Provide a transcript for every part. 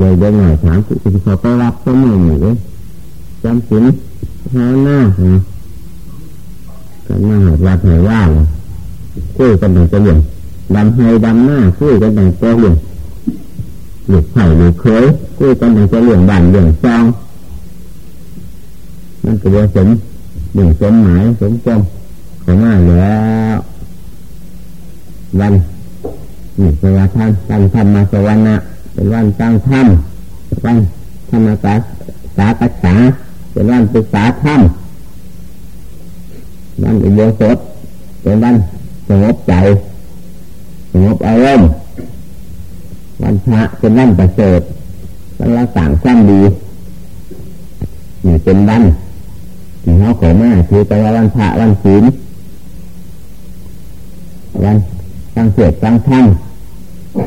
เลยเดินหน่อยถามคือเขาไปรับก็ไม่หนีเลยจำสินหาหน้ากันมาหาวัดหาว่าคุยกันแต่จะเหลี่ยมดำให้ดำหน้าคุยกันแต่จะเหลี่ยมหลุดไผ่หลุดเคยคุยกันแต่จะเหลี่ยมบันเหลี่ยมซองนั่นก็เรียกสมหนึ่องสมหมายสมจมของง่ายแล้ววันนี่สวัสดิ์ท่านตั้งธรรมมาสวรรค์ เป็นวันตั้งธรรมวันธรรมกาสาปัสสาเป็นวันปรึกษาธรรมวันอุโบสถเป็นวันสงบใจสงบอารมณ์วันพระเป็นวันประเสริฐวันละสามสั้นดีนี่เป็นวันที่เขาขอมาคือแต่วันพระวันศีลวันตั้งเสดตั้งท่าน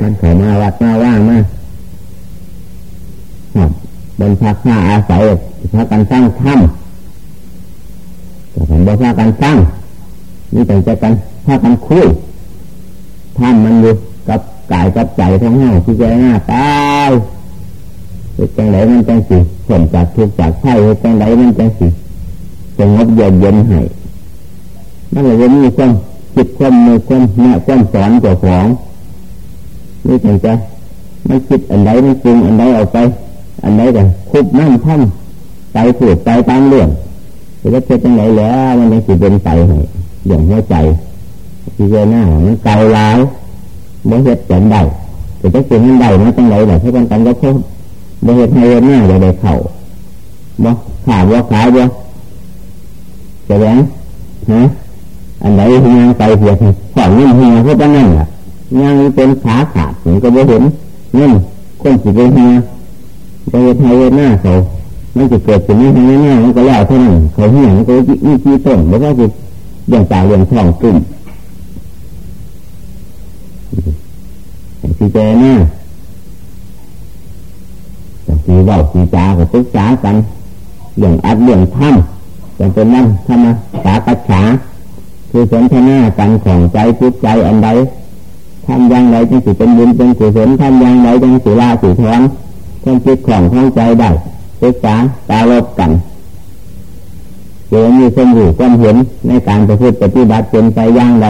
มันขอมาวัดมาว่างมา ครับบนพักผ้าอาศัยพักกันสร้างถ้ำแต่ผมบอกพักกันสร้างนี่แต่จะกันพักกันคุยถ้ำมันอยู่กับกายกับใจทั้งห้าที่จะหน้าตายเหตุจังไรมันจังสิผลจากทุกจากไข่เหตุจังไรมันจังสิสงบเย็นเย็นให้นั่นแหละว่ามีความจิตความมือความแม่ความสอนเจ้าของนี่ถึงจะไมันคิดอันใดไมันจริงอันใดเอาไป อันใดกันคุบนั่งท่านไปผูดไปตามเรื่องจะได้เป็นจังไหนแล้วมันยังสิเป็นไปให้อย่างหัวใจที่เจหน้ามันเกาล้าวบ่เห็ดจันได้แต่จะเป็นมันได้มาจังไหนล่ะให้กันกันก็เพิ่มบ่เห็ดให้หน้าอย่าได้เข่าบ่ขาบ่ขาบ่จะแบงฮะอันไหนเฮียไปเหียขอเงินเฮียเพราะนั่นแหละยังเป็นขาขาดผมก็ไม่เห็นเงินคนสิไปเฮีย ไปไทยหน้าเขาไม่จะเกิดเป็นนี้ทางนี้มันก็แล้วเท่านั้นเขาเหียมันก็มีที่ต้นแล้วก็จะอย่างจ่ายอย่างท่องขึ้นที่เจน่าสีบอกสีจ้าก็ปรึกษากันเรื่องอัดเรื่องถ้ำเป็นเป็นนั่นธรรมสาปัจฉาคือสนทนากันของใจจิตใจอันใดทำอย่างไรจึงสิเป็นบุญเป็นกุศลทำอย่างไรจึงสิลาสิทอน ความจิตของข้องใจได้ศึกษาตาลบกันเดี๋ยวมีสมอยู่ความเห็นในการประพฤติปฏิบัติเป็นไปอย่างไร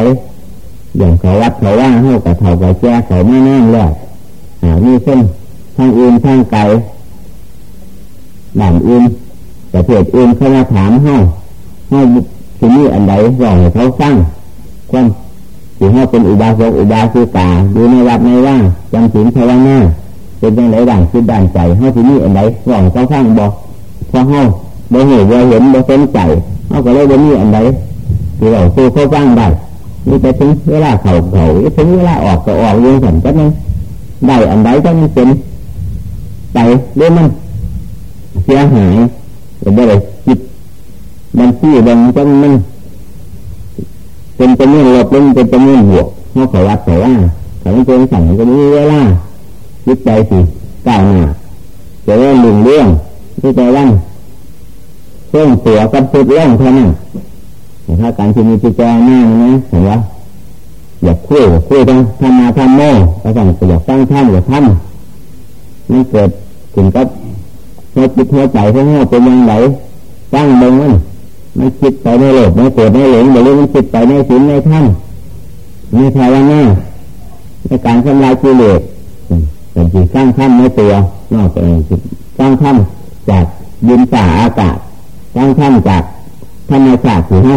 อย่างเขาวัดเขาว่าเท่ากับเท่ากับแจ้เขาไม่แน่แล้วมีเส้นทางอื่นทางไกลด่านอื่นประเทอื่นเขามาถามเท่าเท่าที่นี่อันใดว่าให้เขาสร้างความที่เขาเป็นอุบาสกอุบาสิกาอยู่ในวัดในว่างจำศีลภาวนา เป็นยังไงด่างคิดด่านใจเขาที่นี่อันใดว่าให้เขาสร้างบอกพอเขาบ่เห็นบ่เห็นบ่สนใจเขาก็เลยบ่มีอันใดที่เราสู้เขาฟังได้นี่ไปถึงเวลาเขาเขาถึงเวลาออกก็ออกยังสันก็นั่งได้อันใดก็มันเป็นไปด้วยมันเสียหายแต่บ่ได้จิตมันที่บางจังมันเป็นจำนวนลบเป็นจำนวนบวกเขาขอวัดขอว่าเขาไม่เป็นสั่งก็มีเวลา จิตใจสิก้าวหน้าจะเริ่มหนึ่งเรื่องที่ใจวันเรื่องตัวกับสุดเรื่องเท่านั้นถ้าการที่มีจิตใจหน้านะเห็นว่าอยากคุยคุยต้องทำมาทำโม่ก็ต้องอยากตั้งท่านอยากทำมันเกิดถึงกับหัวจิตหัวใจของเราเป็นยังไงตั้งเบิ้งมันมันคิดไปในโลกในโกรธในหลงหรือมันคิดไปในศีลในท่านในภาวนาในการทำลายกิเลส เป็นจิตสร้างท่านในตัวนอกจากจิสร้างท่านจากยินฝ่าอากาศสร้างท่านจากธรรมชาติที่เขา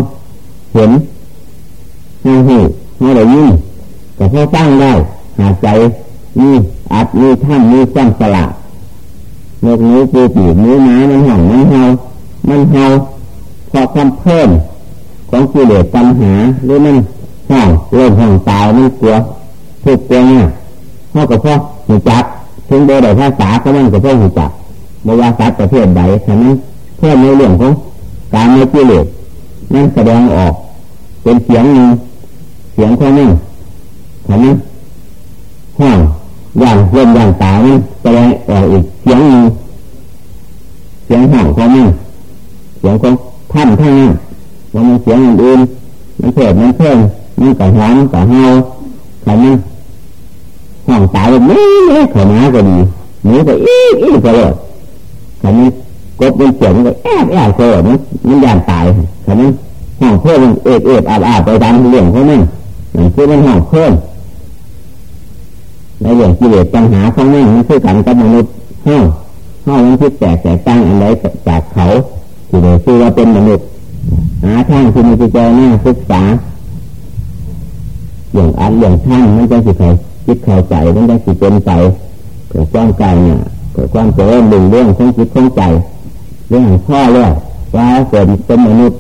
เห็นเขาหูเขาได้ยินแต่เขาสร้างได้หาใจมีอัดมีท่านมีซ้ำสละนกนิ้ปูปีกนิ้วม้ามันห่องมันเฮามันเฮาพอความเพิ่มของกิเลสปัญหาหรือมันห้องเริ่มห้องตายมันกลัวทุกข์กลัวเนี่ยเท่ากับพ่อ หูจักถึงโดยใดภาษาก็มันกับพ่อหูจักไม่ว่าสัตว์ประเภทใดฉะนั้นเพิ่มในเรื่องของการในกิเลสนั่นแสดงออกเป็นเสียงหนึ่งเสียงของนั่งฉะนั้นห้องอย่างเริ่มอย่างตายมันแสดงออกอีกเสียงหนึ่งเสียงห้องของนั่งเสียงของท่านท่านนั้นว่ามันเสียงอื่นมันเพิ่มมันเพิ่มมันก่อหอมก่อเฮาขันมัน ห้องตายแบบนี้เนี่ยขนาก็ดีหนูก็อีกอีกก็เลยขันนี้กบเป็นเสียงก็แอบแอบเกิดมันมันยานตายขันนี้ห้องเพิ่มเอ็ดเอ็ดอาบอาบไปตามเรื่องเขานั่นนั่นคือมันห้องเพิ่มในเรื่องกิเลสปัญหาของแม่มันคือกันกับมนุษย์ห้องห้องมันคือแตกแตกตั้งอะไรจากเขาที่เดียคือว่าเป็นมนุษย์หาทางที่มีใจหน้าศึกษาอย่างอันอย่างท่านมันจะสิเขา คิดเข้าใจมันจะสิเป็นใจเกิดความกายเนี่ยเกิดความเจริญดึงเรื่องของจิตของใจเรื่องพ่อเรื่องว่าเกิดเป็นมนุษย์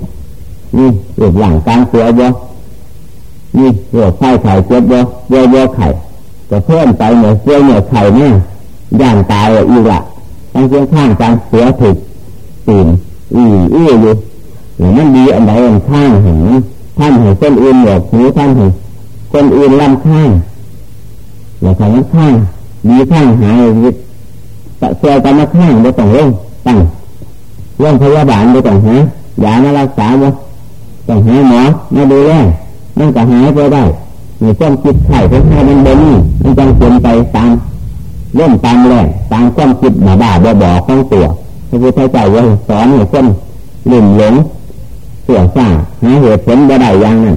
นี่รูปหลังกลางตัวบ่นี่โรคไข้ไข่เจ็บบ่เยอะเยอะไข่ก็เพิ่มไปเหนือเสือเหนือไข่เนี่ยย่างตายอีกละตั้งเชียงข้างกันเสือถูกตีนอีอี้อยู่หรือมันดีอันใดอันข้างเห็นท่านเห็นคนอื่นหยอกหูท่านเห็นคนอื่นลำข้าง หรือใครข้างดีข้างหายตะเสือกันมาข้างไม่ต้องลงตั้งเรื่องพยาบาลไม่ต้องหายามารักษาบ่ต้องหาหมอมาดูแลมันก็หายไปได้มีความคิดไข่ของใครมันเบนี่มันจังเปลี่ยนไปตามเล่นตามแรงตามความคิดหนาบ้าบ่บ่ของตัวพระพุทธเจ้าว่าสอนให้คนหลุ่มหลงเสื่อซ่าหาเหตุผลบ่ได้อย่างนั้น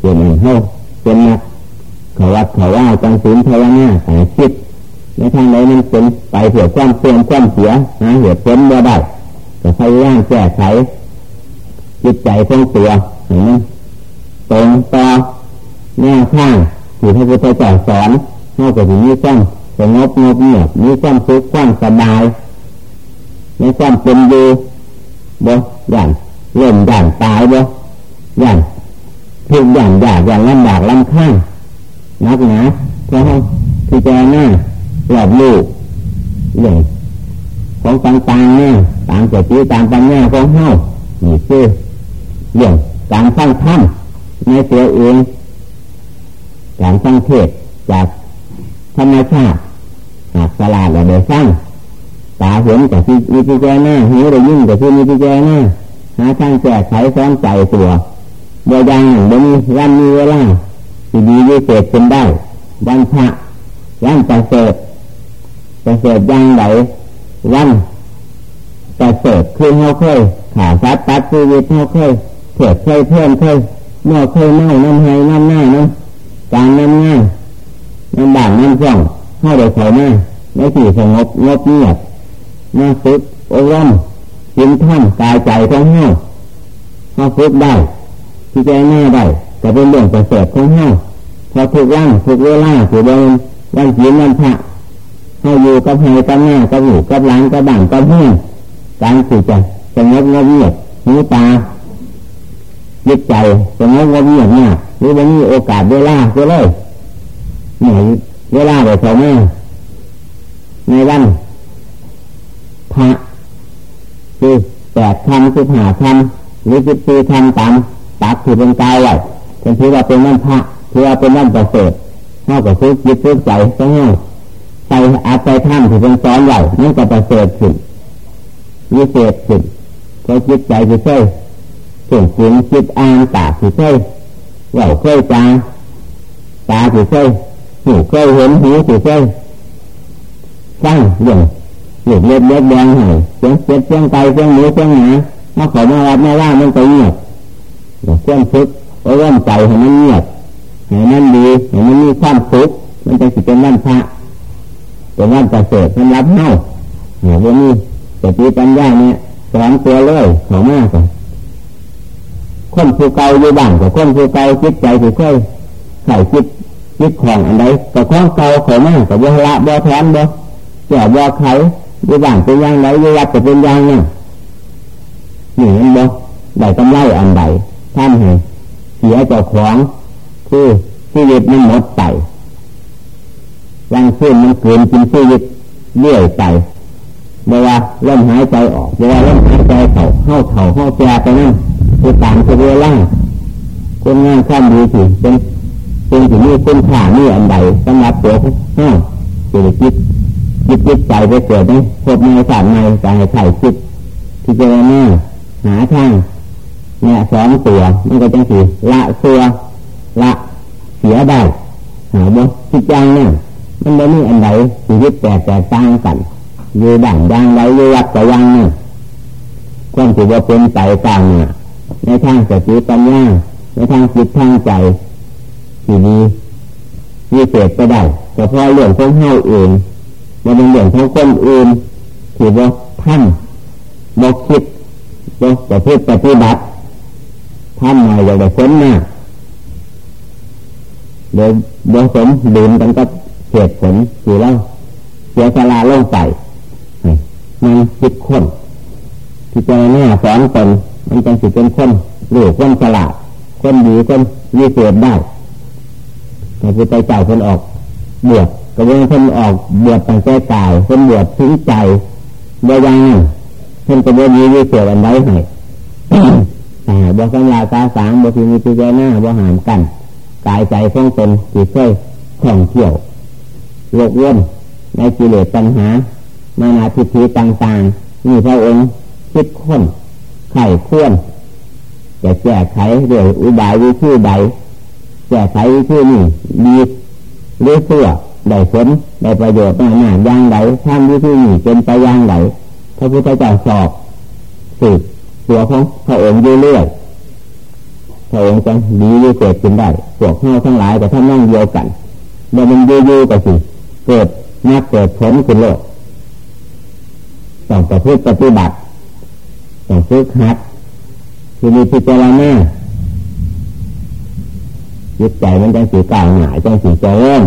เห็นเฮ้เป็นนัก เขาวัดเขาว่าจังศีลภาวนาแต่คิดในทางใดมันเป็นไปเสียความเสื่อมความเสียหาเหตุผลบ่ได้ก็พยายามแก้ไขจิตใจของตัวเห็นไหมตรงต่อแนวข้างที่พระพุทธเจ้าสอนนอกจากนี้ต้องสงบงบเงียบมีความสุขความสบายในความเป็นอยู่บ่อย่างเล่นอย่างตายบ่อย่างทุกอย่างอยากอย่างลำบากลำข้าง นักหนาเพราะที่แจหน้าหลอบลูกอย่างของต่างๆเนี่ยตามสติตามปัญญาของเฮานี่คือเรื่องการสร้างถ้ำในตัวเองการสร้างเทศจากธรรมชาติหากสลาดเราได้สร้างตาเห็นกับที่มีที่แจ้หน้าหูได้ยินกับที่มีที่แจ้หน้าหาทางแก้ไขซ้อนใจตัวบางอย่างเดี๋ยวนี้วันมีเวลา ที่ดีวิเศษเป็นได้ วันพระวันประเสริฐประเสริฐยังไหนวันประเสริฐคือเขาเคยขาสัตว์ตัดชีวิตเขาเคยเถิดเคยเพิ่มเคยเมื่อเคยเน่าน้ำให้น้ำหน้าน้ำการน้ำง่ายน้ำบานน้ำจ่องเข้าเดี๋ยวเขาหน้าไม่ถี่สงบงบเงียบมาฝึกอบรมจินท่านกายใจของเฮาเขาฝึกได้ที่ใจหน้าได้ แต่เป็นเรื่องประเสริฐของเฮาพอถูกร่างถูกเวลาถูกเดินวันจีนวันพระเขาอยู่กับใครกับแม่กับหนูกับหลานกับบ้านกับเพื่อนการสื่อจะสงบงบเงียบหูตายึดใจสงบงบเงียบเนี่ยหรือวันนี้โอกาสเวลาก็เลยหนเวลาไปสองแม่ในวันพระคือแปดคำคือหาคำหรือสิบสี่คำตามตัดถือเป็นกายไว้ เป็นถือว่าเป็นวันพระถือว่าเป็นวันประเสริฐเท่ากับซื้อจิตซื้อใจต้องให้ไปอาศัยท่านถือเป็นซ้อนไว้นั่นก็ประเสริฐขึ้นวิเศษขึ้นก็จิตใจจะใช่ส่งเสียงจิตอ่านตาจะใช่เหล่าเคยจาตาจะใช่หูเคยเห็นหูจะใช่ฟังอย่างหยุดเล็บเล็บแดงหน่อยเสียงเสียงเสียงไก่เสียงหมูเสียงหมาถ้าเขามาวัดมาว่ามันก็เงียบเครื่องฝึก อาเริ่มใจให้มันเงียบให้มันดีให้มันมีความสุขมันจะสิเป็นวันพระเป็นวันประเสริฐมันรับเน่าเนี่ยวันนี้สติปัญญาเนี่ยสอนตัวเลยเขามากกว่าคนผู้เก่าอยู่บ้านกับคนผู้เก่าจิตใจผู้เคยใส่จิตจิตของอันใดกับของเก่าเขามากกับบ่ละบ่แทนบ่เจ้าบ่เขาอยู่บ้านเป็นอย่างไรอยู่วัดจะเป็นอย่างนี้นี่มันบ่ได้กำไรอันใดท่านให้ เสียเจ้าของคือชีวิตมันหมดไปยังขึ้นมันเกินกินชีวิตเรื่อยไปเวลาเริ่มหายใจออกเวลาเริ่มหายใจเข่าเข้าเข่าเข้าแจไปนั่นคือต่างคือเวล่าคนงานข้ามดีสิเป็นเป็นถึงมีคุณค่ามีอันใดสำหรับตัวห้าเศรษฐกิจจิตจิตใจไปเกิดในพบในสารในใจไถ่จิตที่เจอหน้าหาทาง เนี่ยสองตัวมันก็จังสีละเสือละเสียได้หาบ่จิตใจเนี่ยมันไม่มีอันใดชีวิตแตกแตกต่างกันอยู่ด่างย่างไรอยู่วัดกับยังเนี่ยความถือว่าเป็นใจต่างเนี่ยในทางสติปัญญาในทางจิตทางใจที่ดีมีเศษไปได้แต่พอเรื่องของเฮาเองมันเป็นเรื่องของคนอื่นที่ว่าท่านบอกคิดบอกจะพูดปฏิบัติ ท่านหน่อยอยากได้ผลหน้าเดี๋ยวเดี๋ยวสมดื่มกันก็เหตุผลคือเราเสียสละลงไปมันคิดคนที่เจอหน้าสอนตนมันจะสิเป็นคนหรือคนฉลาดคนดีคนมีเศษได้แต่คือใจเจ้าคนออกบวชก็ยังคนออกบวชตั้งใจกายคนบวชทิ้งใจเดียยังคนก็บ่มีวิเศษอันใดให้ บ่สัญญาตาสางบ่ทีมีพิจารณาบ่หามกัน กายใจของตนที่เคยท่องเที่ยวโลกวนในกิเลสปัญหานานาทิฏฐิต่างๆนี่พระองค์คิดค้นไข่ข้วนจะแก้ไขเรื่องอุบายวิธีใดแก้ไขวิธีนี้ดีหรือเสื่อได้ผลได้ประโยชน์หน้าหนาย่างไหลทำวิธีนี้เป็นไปย่างไหลพระพุทธเจ้าสอบสืบ ตัวของพระองค์เรื่อยพระองค์จะดีวิเศษขึ้นได้พวกข้าทั้งหลายแต่ท่านนั่งเดียวกันเมื่อมันยู่ๆก็สิเกิดนักเกิดผลขึ้นโลกต้องประพฤติปฏิบัติต้องฝึกหัดคือมีพิจารณายึดใจมันจังสีก่าวหงายจังสีเจริญ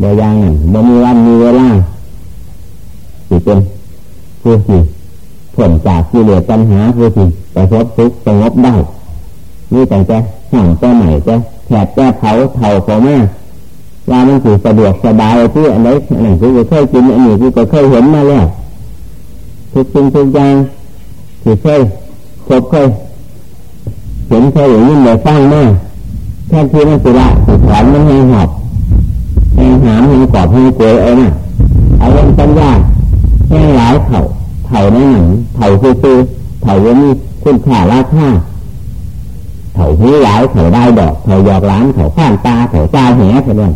บ่ยังนั่นบ่มีวันมีเวลาสิเป็น ผู้ที่ผลจากกิเลสปัญหาผู้ที่ประสบทุกข์สงบได้นี่แต่จะห่างจะไหนจะแผดจะเผาเผาเขาแม่ว่ามันถือสะดวกสบายที่อันอันนี้คือเคยกินอันนี้คือเคยเห็นมาแล้วทุกสิ่งทุกอย่างที่เคยพบเคยเห็นเคยอย่างนี้เลยสร้างมาแค่ที่มันสุระสุขอนมันให้หอบให้หามให้กอบให้กลวยเอาน่ะเอาเรื่องสัญญาแค่หลายเถ่าเถ่าในหนังเถ่าซื่อเถ่าว่ามีคุณค่าราคาเถ่าหูหลายเถ่าได้ดอกเถ่าหยอกล้านเถ่าข้านตาเถ่าจ้าแหเท่านั้น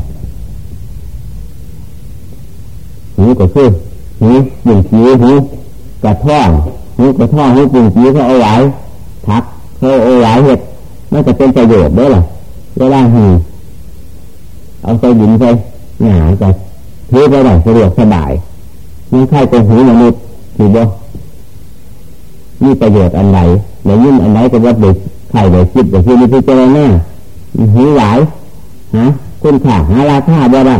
หูก็คือหูหนึ่งขีหูกระท่องหูกระท่องหูปุ่งขีเขาเอาไว้ทักเขาเอาไว้เห็ดมันจะเป็นประโยชน์ด้วยหรอเวลาหูเอาไปยินไปหนาจะถือไปได้สะดวกสบายมีใครเป็นหูมนุษย์ ถือบ่มีประโยชน์อันไหนหรือยิ่งอันไหนก็ว่าเด็กใครเด็กคิดเด็กที่มีพิจารณาหูหลายฮะคุณค่าหาราคาบ่ได้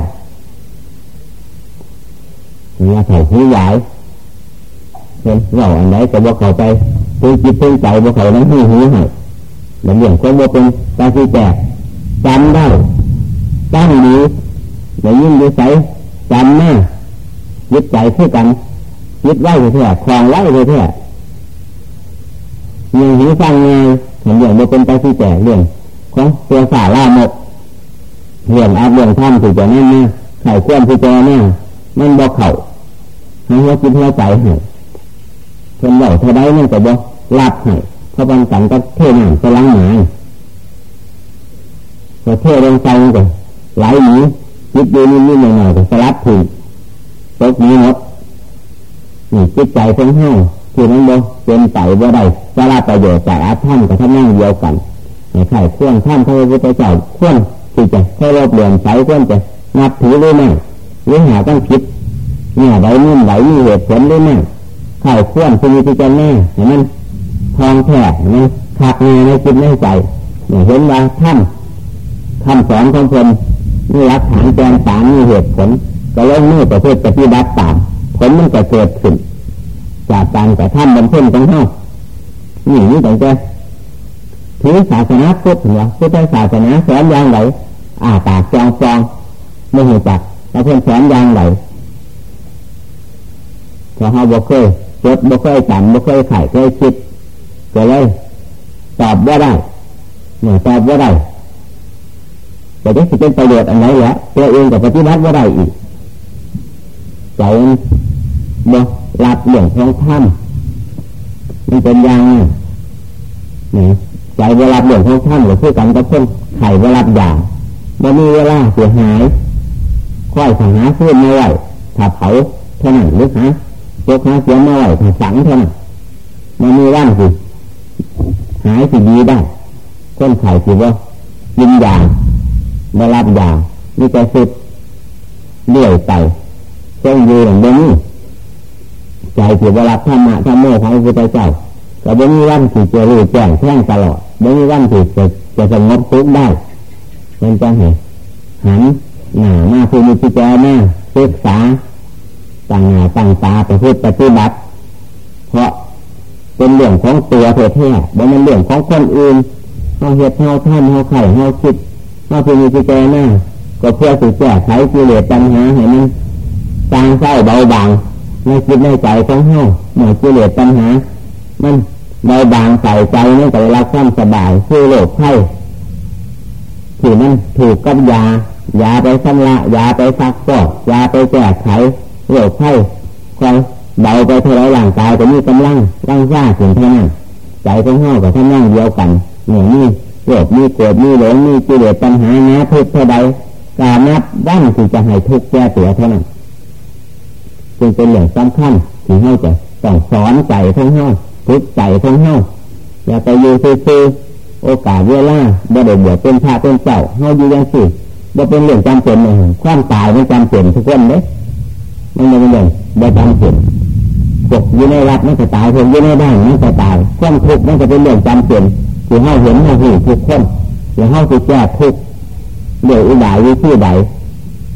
เนี่ยใส่หูหลายเห็นเราอันไหนก็บอกเขาไปตึงจิตตึงใจบอกเขานั้นหูหูให้เหมือนอย่างคนบอกเป็นตาที่แก่จำได้ตั้งดีอย่ายิ่งดีใสจำแน่ยึดใจเท่ากัน ยึดไว้เท่าคลองไว้เท่ามีหูฟังไงเห็นอย่างบอกเป็นตาที่แก่เรื่องของตัวสาล่าหมกเรื่องอาเรื่องท่านถือจะแน่นนะไข่ควรที่จะแน่มันบอกเข่าให้หัวจิตหัวใจให้คนเหล่าเท่าใดมันก็บอกรับให้เพราะบางสังก็เท่หนังไปล้างหมาพอเท่ลงใจก็ไหลหนีจิตดูนิดๆหน่อยๆก็สลัดถึงตกนี้หมด นี่จิตใจของเฮาที่มันบ่เป็นไตบ่ได้จะรับประโยชน์จากอาท่านกับท่านนั่งเดียวกันในไข่ข่วนท่านพระพุทธเจ้าข่วนที่จะให้รบเรียนใช้ข่วนจะนับถือหรือไม่หรือหาต้องคิดเนี่ยใดนิ่มไหลมีเหตุผลหรือไม่ข่ข่วนคือมีที่จะแน่เห็นมันทองแท้เห็นมันขาดเงยในจิตในใจเนี่ยเห็นว่าท่านคำสอนของคนมีหลักฐานแกนสามมีเหตุผลก็ลงมือประพฤติปฏิบัติตาม ลมันก็เกิดขึ้น จากการกระทำบำเพ็ญของเขานี่นี่ตั้งแต่ถือศาสนาพุทธเหรอพุทธศาสนาสอนอย่างไรอาปากจองฟองไม่เห็นจักแล้วเพื่อนสอนอย่างไรพอเขาบอกเคยจดบอกเคยจำบอกเคยไข่เคยคิดก็เลยตอบว่าได้เนี่ยตอบว่าได้แต่จะสิเป็นประโยชน์อันไหนแหละตัวเองกับปฏิบัติว่าได้อีกใจ มันรับเรื่องของถ้ำมันเป็นยังเนี่ยใจเวลาเรื่องของถ้ำหรือพูดกันกับคนไข่เวลาหยาบ่มีเวลาเสียหายค่อยสังหาขึ้นไม่ไหวถ้าเผาเท่านั้นหรือฮะยกหาเสียไม่ไหวถ้าสังเท่านั้นมันมีร่างสิหายสิดีได้คนไข่สิว่ายินยาได้รับยานี่จะสุดเลื่อยไปต้งยืนอย่างนี้ ใจสิบรับธรรมะธรรมโมของพระพุทธเจ้าแต่บ่มีวันที่จะรู้แจ้งแท่งตลอดบ่มีวันที่จะจะสงบทุกได้มันจะเห็นหันหน้ามาคือมีพิจารณาศึกษาตั้งหน้าตั้งตาประพฤติปฏิบัติ เพราะเป็นเรื่องของตัวเแท้ๆบ่เป็นเรื่องของคนอื่นเราเหตุเราท่านเราไข่เราคิดเราคือมีพิจารณาก็เพื่อสุดแก้ไขกิเลสปัญหาให้มันจางเศร้าเบาบาง ในจิตในใจของเฮาเมื่อกิเลสปัญหา มันเบาบางใส่ใจนั่นแต่เวลาความสบายคือโรคไข้ที่มันถูกกับยายาไปชำระยาไปซักฟอกยาไปแก้ไขโรคไข้คอยเบาไปเท่าไรร่างกายก็มีกำลังร่างยาถึงเท่านั้นใจของเฮากับท่านนั่งเดียวกันเนี่ยนี่โรคมีเกิดมีหลงมีกิเลสปัญหาเนี้ยทุกเท่าใดการนับด้านที่จะให้ทุกแก้ตัวเท่านั้น จึงเป็นเรื่องสำคัญที่เฮาจะต้องสอนใจของเฮาทุกใจของเฮาอย่าไปอยู่ซื่อโอกาสเวลาบ่ได้บวชเป็นพระเป็นเจ้าเฮาอยู่ยังสิบ่เป็นเรื่องจำเป็นเลยความตายมันจำเป็นทุกคนเด้มันไม่เป็นเรื่องบ่จำเป็นพวกอยู่ในวัดมันจะตายพวกอยู่ในบ้านมันจะตายความทุกข์มันจะเป็นเรื่องจำเป็นที่เฮาเห็นเฮาหูทุกคนอย่าเฮาสิแก้ทุกข์เดี๋ยวอุบายวิธีใด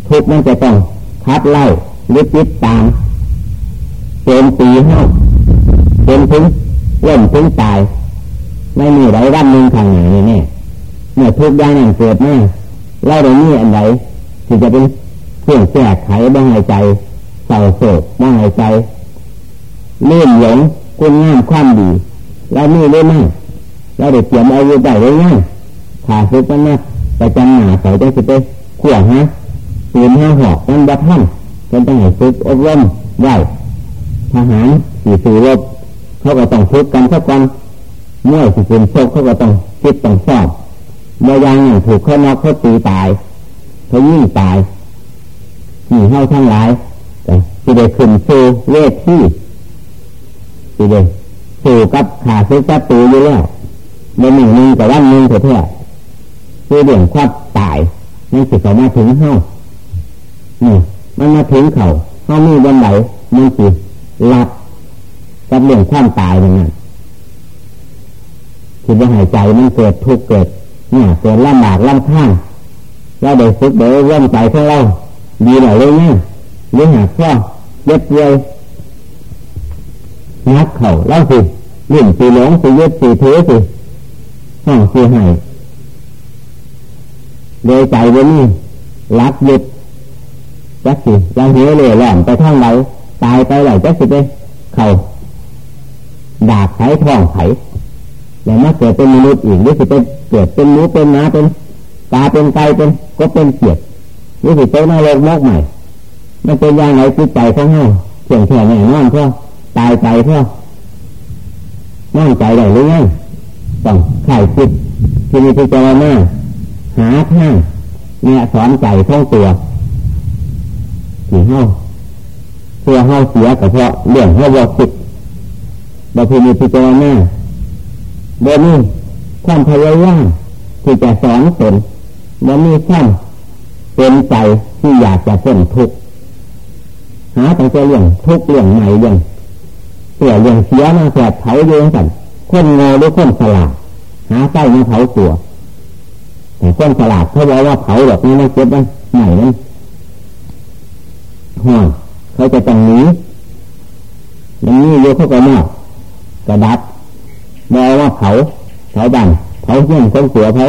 ทุกข์มันจะต้องคัดไล่ หรือติดตามเป็นปีเฮาเป็นถึงเล่นถึงตาย ไม่มีไรวันหนึ่งทางไหนเนี่ยเมื่อทุกอย่างนั้นเกิดแน่เราได้มีอันไหนที่จะเป็นเครื่องแก้ไขบ้างหายใจเศร้าโศกบ้างหายใจเลื่อนหลงคุณงามความดีเรามีได้ไหมเราได้เตรียมอายุได้ได้ยังขาสุดมันนะไปจังหนาใส่ได้สิไปขวบฮะปืนห้าหอกนั่นบัท่าน เป็นต้องให้ฝึกอบรมไว้ทหารสี่สี่รบเขาก็ต้องฝึกกันสักวันเมื่อสี่เป็นโชคเขาก็ต้องคิดต้องสอบเมื่อยังถูกเขานอกเขาตีตายเขายิ่งตายหนีให้าทั้งหลายแต่ที่ได้ขึ้นสู่เวทีที่ได้สู่กับขาซื้อกับตูอยู่แล้วในหนึ่งหนึ่งแต่วันหนึ่งเถอะเถอะคือเรื่องความตายนั่นสิเขามาถึงเฮ้านี่ มันมาถึงเขาเฮ้ามีวันไหนมันสิรับกับเรื่องความตายอย่างนั้นคิดว่าหายใจมันเกิดทุกข์เกิดเนี่ยเกิดลำบากลำข้างเราได้ฝึกเดี๋ยวเริ่มใจของเราดีหน่อยเลยเนี่ยหรือหากข้อเย็บเยียวนักเข่าเล่าสิเรื่องสีหลงสียึดสีถือสิห้องสีหายโดยใจวันนี้รักยึด จักสิยังเหี้ยเลยแหลมไปท่องไหนตายไปไหลจักสิไปเขาดาบไขท้องไขแล้วมาเกิดเป็นมนุษย์อีกหรือสิเป็นเกิดเป็นนูเป็นน้าเป็นตาเป็นไก่เป็นก็เป็นเกียรติหรือสิเป็นนรกมากใหม่มันเป็นอย่างไรจิตใจของเราเพียงแค่ไหนนอนเพื่อตายใจเพื่อนั่งใจได้หรือไงต้องไข่จิตที่มีพิจารณาหาท่างเนี่ยสอนใจท่องตัว ที่เฮาเพื่อเฮาเสียกับเพราะเรื่องเฮาบกจิตบางทีมีพิจารณาโดยนี้ความพยายามที่จะสอนตนมันมีความเป็นใจที่อยากจะเส้นทุกข์หาแต่จะเรื่องทุกข์เรื่องใหม่เรื่องเสียเรื่องเสียมาแสบเผาเยอะกันคนงอหรือคนสลาดหาไส้มาเผาตัวแต่คนสลาดเขาบอกว่าเผาแบบนี้ไม่เก็บไว้ใหม่นั้น ห่วงเขาจะต้องหนีมันนี่เยเขาก็มากกระดับบอกว่าเผาเผาบันเผาเยี่ยมของตัวเผา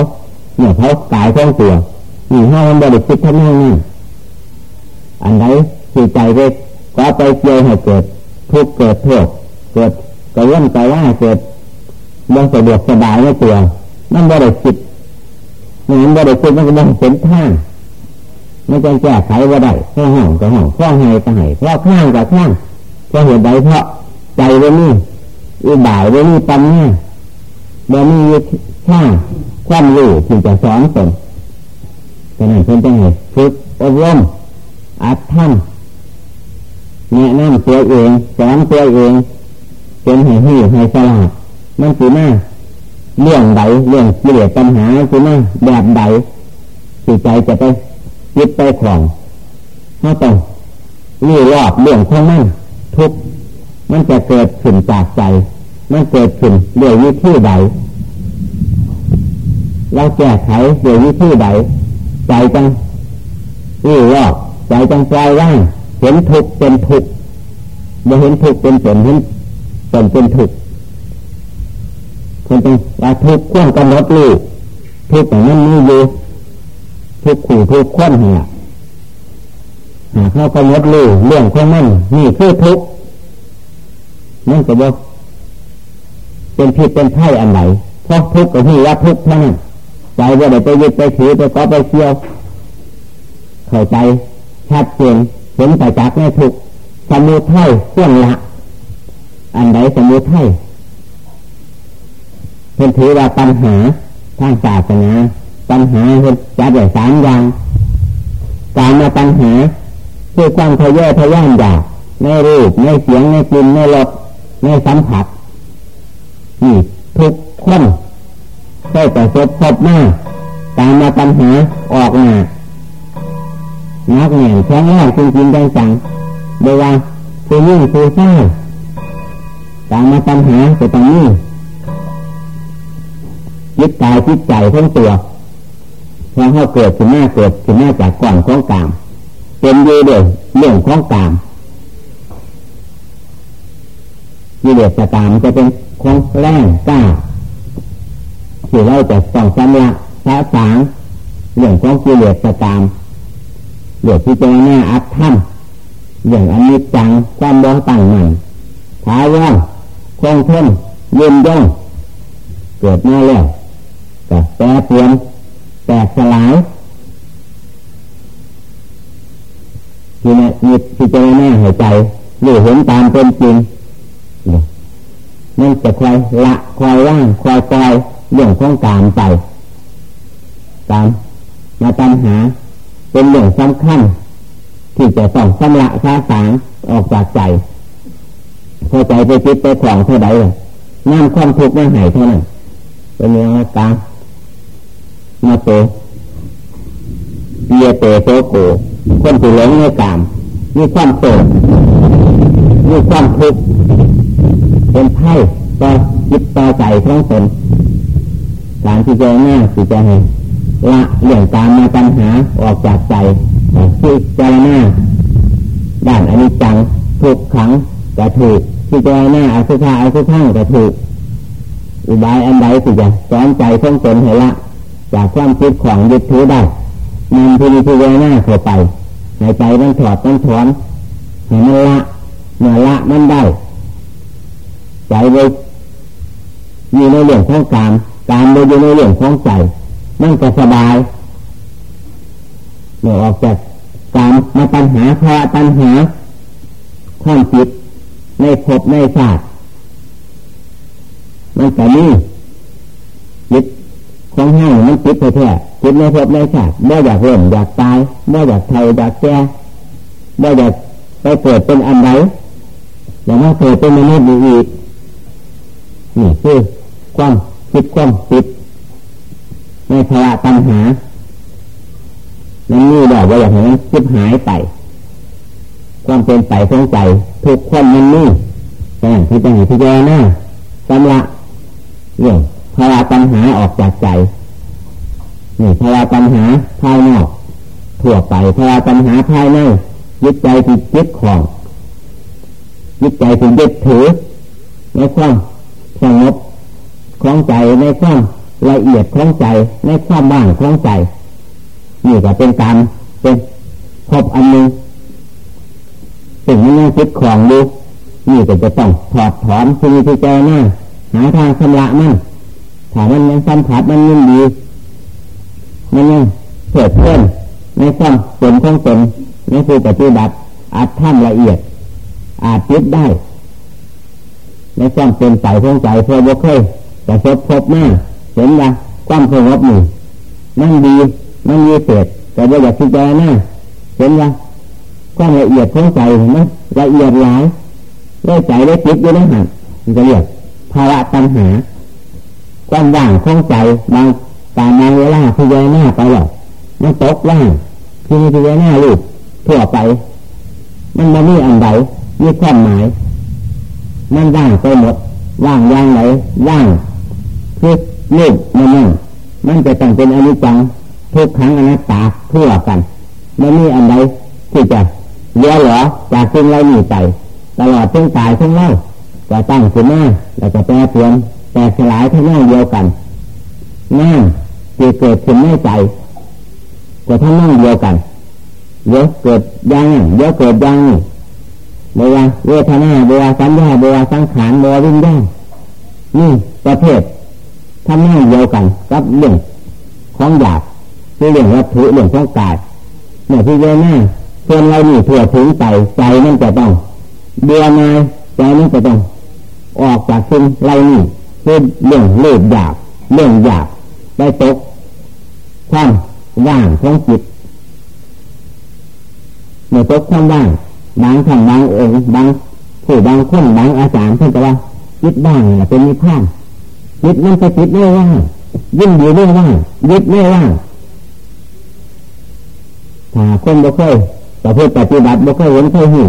เนี่ยเผากายของตัวนี่ห้ามันบริสุทธิ์ทั้งนั้นอันไหนจิตใจไปก็ไปเกี่ยวให้เกิดทุกเกิดโทษเกิดกระวนกระว่าเกิดยังสะดวกสบายไม่ตัวนั่นบริสุทธิ์มันบริสุทธิ์มันก็ต้องเป็นท่า ไม่จะแก้ไขว่าได้แค่ห้องก็ห้องข้อให้ก็ให้ข้อข้างก็ข้างเพราะเหตุใดเพราะใจวันนี้อุบายวันนี้ปัญญาวันนี้ข้าความรู้ที่จะสอนตนฉะนั้นเพื่อนจะให้ฝึกอบรมอัดท่านแนะนำตัวเองสอนตัวเองเป็นให้หิวให้สลาดมันสีหน้าเรื่องใดเรื่องกิเลสปัญหาสีหน้าแบบใดสิใจจะไป ยึดไปของเขาต้องนี่รอบเรื่องของมันทุกมันจะเกิดขึ้นจากใจ มันเกิดขึ้นโดยวิธีใดเราแก้ไขโดยวิธีใดใจจังนี่รอบใจจังปลายว่างเห็นทุกเป็นทุกเมื่อเห็นทุกเป็นผลเห็นผลเป็นทุกคนจังว่าทุกข์ควงกำหนดลูกทุกข์แต่นั้นมีอยู่ ทุกขู่ทุกข์ควนหัวหากเขากำหนดลูกเรื่องของมันนี่คือทุกนั่นก็บอกเป็นผิดเป็นไถ่อันไหนเพราะทุกข์กับที่ว่าทุกข์เท่านั้นใจว่าเดี๋ยวไปยึดไปถือไปก็ไปเชี่ยวเข้าใจชัดเจนเห็นแต่จักไม่ถูกสมุทัยเครื่องละอันใดสมุทัยเป็นถือว่าปัญหาทางศาสนา ปัญหาเป็นจัดอย่สามอย่างการมาปัญหาคือความทะเยอทะยานอยากในรูปในเสียงในกลิ่นในรสในสัมผัสนี่ทุกคนได้แต่สบพบหน้าการมาปัญหาออกมานักแหน่งแข็งแรงจริงจริงจังๆโดยว่าคือยิ่งคือสร้างการมาปัญหาจะต้องนี่ยึดกายยึดใจทั้งตัว อเขาเกิดขึ้นหน้าเกิดขึ้นหน้าจากก่อนของกามเป็นยีเดียเรื่องของกามยีเดียจะตามจะเป็นของแรงกล้าที่เราจะต้องสำละพระสางเรื่องของกิเลสตามเรื่องที่เจอหน้าอัดท่านเรื่องอันนี้จังความบ้องตั้งหนึ่งท้าว่างคงทนยืนย่องเกิดมาแล้วก็แปรเปลี่ยน แตกสลายที่นี่มีพิจารณาหายใจหรือเห็นตามเป็นจริงนั่นจะคอยละคอยว่างคอยปล่อยเรื่องของการไปตามมาตัญหา เป็นเรื่องสำคัญ ที่จะต้องชำระชาสางออกจากใจพอใจไปคิดไปขวางเท่าใดเลยงานความทุกข์ไม่หายเท่านั้นเป็นเรื่องกาง มาโตเบียเตโตโกคนที่หลงในกามมีความโศกมีความทุกข์เป็นไพ่ต่อจิตต่อใจทั้งตนการที่เจะหน้าที่จะให้ละเรื่องการมาปัญหาออกจากใจที่เจรน้าด้านอนิจจังทุกขังจะถูกที่เจรน้าอสุภาอสุพังจะถูกอุบายอันใดที่จะสอนใจทั้งตนให้ละ จากความคิดของยึดถือได้นำที่มีที่เวหน้าเข้าไปในใจมันถอดมันถอนเห็นมันละเมื่อละมันได้ใจเลยอยู่ในเรื่องของการการเลยอยู่ในเรื่องของใจมันก็สบายเมื่อออกจากการมาปัญหาภาวะปัญหาความจิตในภพในชาติมันก็นี่ ของให้มันจิตแท้ๆจิตในภพในชาติไม่อยากเล่นอยากตายไม่อยากเท่าอยากแก่ไม่อยากไปเกิดเป็นอันใดอย่าว่าเกิดเป็นมนุษย์อีกนี่คือความคิดความติดในภาวะตัณหานั้นนี่บอกว่าอย่างนั้นคิดหายไป ความเป็นไปของใจทุกคนมันนี่แต่ที่จะให้ที่แย่หน้าสำละเรื่อง ภาวะตัณหาออกจากใจนี่ภาวะตัณหาภายนอกทั่วไปภาวะตัณหาภายในยึดใจที่ยึดของยึดใจที่ยึดถือในความสงบของใจในความละเอียดของใจในความบ้างของใจนี่ก็เป็นการเป็นพบอันหนึ่งสิ่งที่ยังคิดของดูนี่ก็จะต้องถอดถอนที่ที่ใจหน้าหาทางชำระมัน ถ้ามันยังสัมผัสมันยังดีมันยังเกิดเพิ่มในความเป็นของตนในผู้ปฏิบัติอาจท่ามละเอียด อาจยึดได้ ในความเป็นใสของใจเพื่อบ่เคยแต่พบพบหน้าเห็นว่าความสงบหนึ่งมันดีมันมีเศษกแต่ว่าอยากพิจารณาเห็นว่าความละเอียดของใจนะละเอียดหลายได้ใจได้จิตอยู่ในหันมันจะเรียกภาวะตัณหา ความว่างของใจบางตามมาเวลาพิจารณาไปหรอกมันตกว่างที่พิจารณาลูกทั่วไป มันไม่มีอันใดมีความหมาย มันว่างไปหมดว่างอย่างไรว่างคือลูกมันนั่งมันจะต้องเป็นอนิจจังทุกครั้งอนัตตาทั่วกันไม่มีอันใดที่จะเลี้ยหรอจากสิ่งไรหนีไปตลอดทั้งตายทั้งเล่าจะตั้งขึ้นหน้าเราจะแปรเปลี่ยน แต่สลายทั้งนั่งเดียวกันนั่งที่เกิดขึ้นในใจก็ทั้งนั่งเดียวกันเยอะเกิดยังเยอะเกิดยังเบวาเวทนาเบวาสัญญาเบวาสังขารเบววิญญาณนี่ประเภททำนั่งเดียวกันกับเรื่องของหยาบคือเรื่องวัตถุเรื่องของกายเนี่ยที่เยอะหน้าส่วนเรานี่เถั่วถึงใจใจนั่นจะต้องเบื่อมาใจนั่นจะต้องออกจากสิ่งเรานี่ คือเรื่องเลือดหยาบเรื่องหยาบได้ตกความว่างของจิตเมื่อตกความว่างบางท่านบางองค์บางผู้บางคนบางอาจารย์เพื่อนจะว่าจิตบ้างเป็นนิพพานจิตมันจะจิตไม่ว่างยิ่งดีไม่ว่างยึดไม่ว่างถ้าคนบ่เคยต่พูดปฏิบัติบ่เคยเห็นเคยหู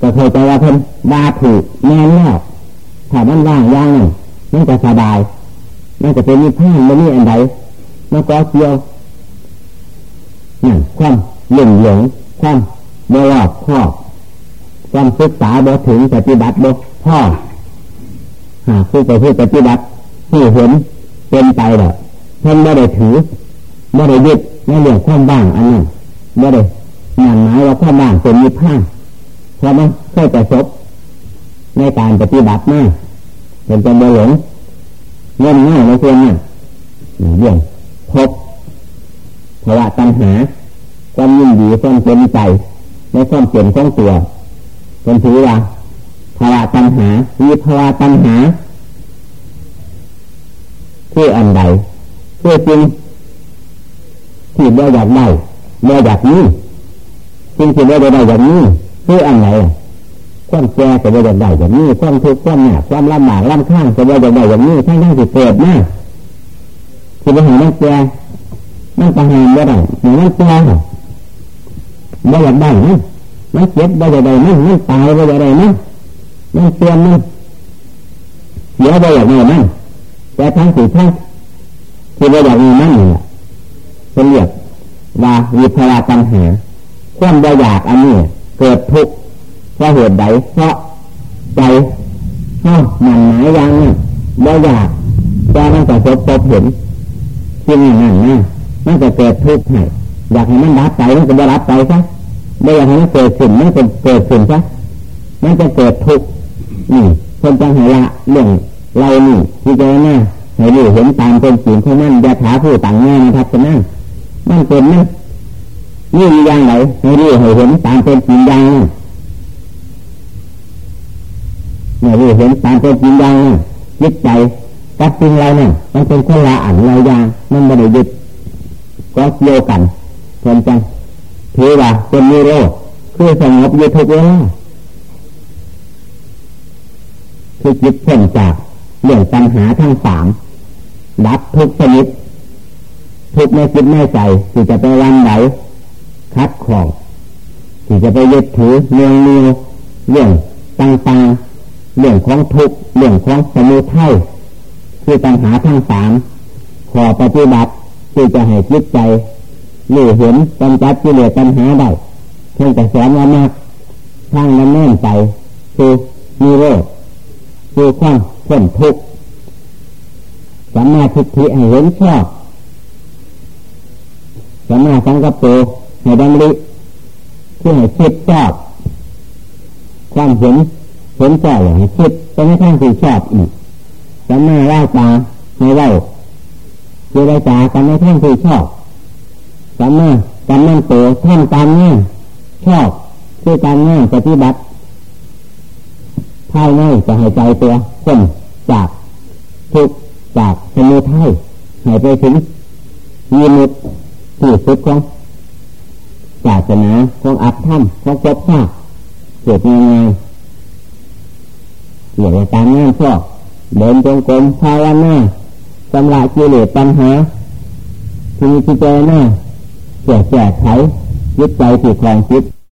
ก็เคยใจว่าเพิ่นบาถูกแน่นแล้วถ้ามันว่างย่างนั่น มันจะสบาย มันจะเป็นนิพพานมันนี่อันใดมันก็เกี่ยวนั่นความหลงหลงความบรอบครอบความศึกษาบ่ถึงปฏิบัติบ่พ่อหากผู้ไปพูดปฏิบัติผู้เห็นเป็นไปแบบท่านไม่ได้ถือไม่ได้ยึดไม่เรื่องความบ้างอันนั้นไม่ได้หมันหมายว่าความบ้างเป็นมีผ้านเพราะมันเคยประสบในการปฏิบัติมา เป็นจะหลงเงินง่ายในเพื่อนเนี่ยเรื่องพบภาวะตัณหา ความยินดีความเป็นใจในความเปลี่ยนของตัวเป็นถือว่าภาวะตัณหาวิภาวะตัณหาคืออันใดคือจริงที่เราอยากได้เราอยากนี้จริงที่เราได้อยากนี้คืออันไหน ความแก่ก็เราอยากได้อย่างนี้ความทุกข์ความหนักความลำบากลำข้างก็เราอยากได้อย่างนี้ทั้งทั้งที่เกิดมาคือเราเห็นมันแก่มันก็หามไม่ได้เห็นมันแก่เราอยากได้นะมันเจ็บเราอยากได้นะมันตายเราอยากได้นะมันเตือนมันเสียเราอยากได้นะแต่ทั้งสี่ทั้งที่เราอยากมีนั่นนี่แหละเป็นเรียกว่าวิภาวะตัณหาความอยากอันนี้เกิดทุกข์ เพราะเหตุใดเพราะใจเข้ามันหมายยังนี่เราอยากแต่มันจะพบพบเห็นที่นี่นั่นนะมันจะเกิดทุกข์ให้อยากให้มันรับไปมันจะได้รับไปซะไม่อยากให้มันเกิดขึ้นมันจะเกิดขึ้นซะมันจะเกิดทุกข์นี่คนจังหละเรื่องเรานี่ที่เจหน้าให้รู้เห็นตามเป็นสิ่งที่นั่นยาถาผู้ต่างงานทัศนั่นมันเป็นนั่นนี่อย่างไรให้รู้ให้เห็นตามเป็นจริงอย่าง ให้รู้เห็นตามเป็นจริงอย่างยึดใจกับสิ่งเราเนี่ยมันเป็นคนละอันเราอย่างมันไม่ได้ยึดก็เกี่ยวกันเพื่อนจังถือว่าเป็นนิโรธคือสงบอยู่ทุกเวลาคือจิตเพ่นจากเรื่องปัญหาทั้งสามดับทุกชนิดทุกในจิตในใจที่จะไปวันไหนคัดของที่จะไปยึดถือเรื่องเนียวเรื่องต่างๆ เรื่องของทุกเรื่องของสมุทัยคือปัญหาทั้งสามขอปฏิบัติที่จะให้จิตใจรู้เห็นกำจัดกิเลสปัญหาได้เพียงแต่สอนว่ามากทางนั้นแน่นไปคือมีโรคคือความพ้นทุกข์สัมมาทิฏฐิให้เห็นชอบสัมมาสังกัปโปให้ดำริเพื่อให้คิดชอบความเห็น เห็นชอบอย่างคิดเป็นให้ท่านที่ชอบอีกสัมมาว่าตาให้เล่าคือได้จากันในท่านที่ชอบสัมมาการนั่งโตท่านการง่ายชอบคือการง่ายปฏิบัติภายในจะหายใจตัวคนจากทุกจากสมุทัยหายไปถึงยีมุดที่สุดของศาสนาของอัตถธรรมของภพชาติเกิดยังไง เหนื่อยวกับการงานชอบเดินจงกรมภาวนาสำระกิเลสปัญหาที่มีที่เจอหน้าแก้แก้ไขยึดใจผิดคลองจิต